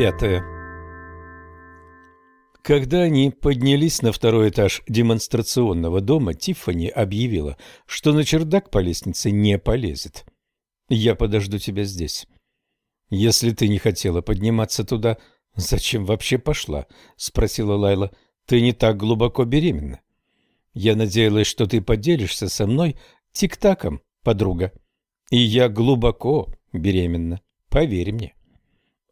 Пятое. Когда они поднялись на второй этаж демонстрационного дома, Тиффани объявила, что на чердак по лестнице не полезет. «Я подожду тебя здесь». «Если ты не хотела подниматься туда, зачем вообще пошла?» — спросила Лайла. «Ты не так глубоко беременна». «Я надеялась, что ты поделишься со мной тик-таком, подруга. И я глубоко беременна, поверь мне».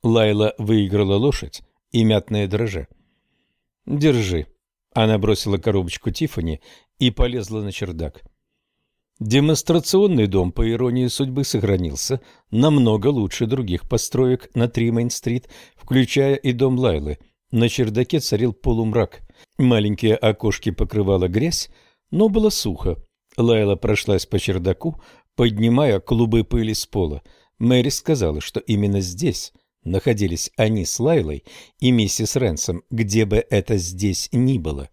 Лайла выиграла лошадь и мятное дрожжи. «Держи». Она бросила коробочку Тифани и полезла на чердак. Демонстрационный дом, по иронии судьбы, сохранился намного лучше других построек на Тримейн-стрит, включая и дом Лайлы. На чердаке царил полумрак. Маленькие окошки покрывала грязь, но было сухо. Лайла прошлась по чердаку, поднимая клубы пыли с пола. Мэри сказала, что именно здесь находились они с Лайлой и миссис Ренсом, где бы это здесь ни было.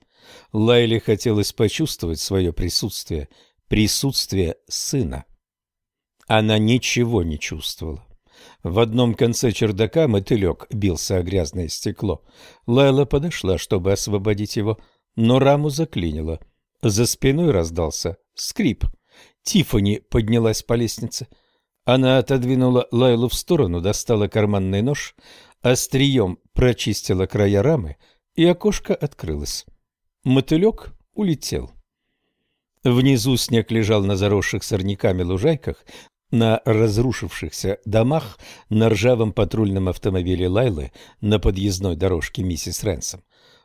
Лайле хотелось почувствовать свое присутствие, присутствие сына. Она ничего не чувствовала. В одном конце чердака мотылек бился о грязное стекло. Лайла подошла, чтобы освободить его, но раму заклинило. За спиной раздался скрип. Тифани поднялась по лестнице — она отодвинула Лайлу в сторону, достала карманный нож, острием прочистила края рамы, и окошко открылось. Мотылек улетел. Внизу снег лежал на заросших сорняками лужайках, на разрушившихся домах, на ржавом патрульном автомобиле Лайлы, на подъездной дорожке миссис Рэнсом.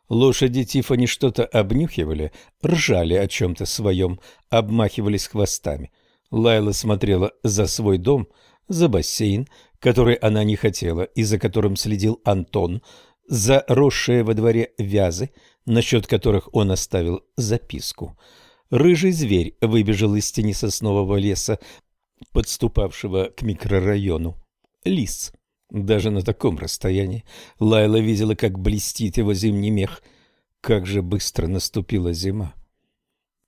Лошади Тифани что-то обнюхивали, ржали о чем-то своем, обмахивались хвостами. Лайла смотрела за свой дом, за бассейн, который она не хотела и за которым следил Антон, за росшие во дворе вязы, насчет которых он оставил записку. Рыжий зверь выбежал из тени соснового леса, подступавшего к микрорайону. Лис. Даже на таком расстоянии Лайла видела, как блестит его зимний мех. Как же быстро наступила зима.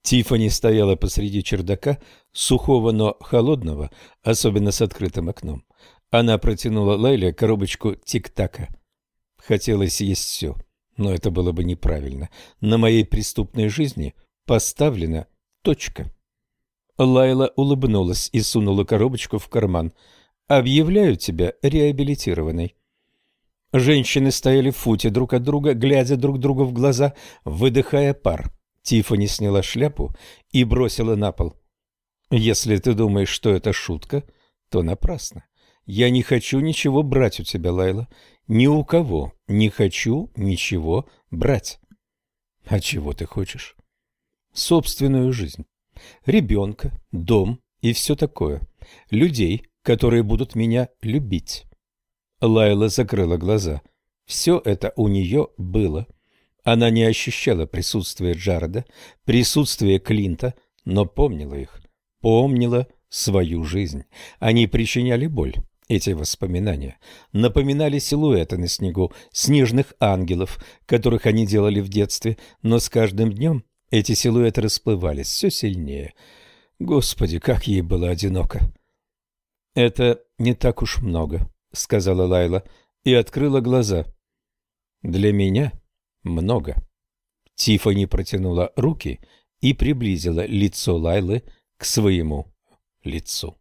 Тифани стояла посреди чердака, сухого, но холодного, особенно с открытым окном. Она протянула Лайле коробочку тик-така. Хотелось есть все, но это было бы неправильно. На моей преступной жизни поставлена точка. Лайла улыбнулась и сунула коробочку в карман. «Объявляю тебя реабилитированной». Женщины стояли в футе друг от друга, глядя друг другу в глаза, выдыхая пар. Тиффани сняла шляпу и бросила на пол. «Если ты думаешь, что это шутка, то напрасно. Я не хочу ничего брать у тебя, Лайла. Ни у кого не хочу ничего брать». «А чего ты хочешь?» «Собственную жизнь. Ребенка, дом и все такое. Людей, которые будут меня любить». Лайла закрыла глаза. Все это у нее было. Она не ощущала присутствия Джареда, присутствия Клинта, но помнила их, помнила свою жизнь. Они причиняли боль, эти воспоминания, напоминали силуэты на снегу, снежных ангелов, которых они делали в детстве, но с каждым днем эти силуэты расплывались все сильнее. Господи, как ей было одиноко! «Это не так уж много», — сказала Лайла и открыла глаза. «Для меня много. Тифани протянула руки и приблизила лицо Лайлы к своему лицу.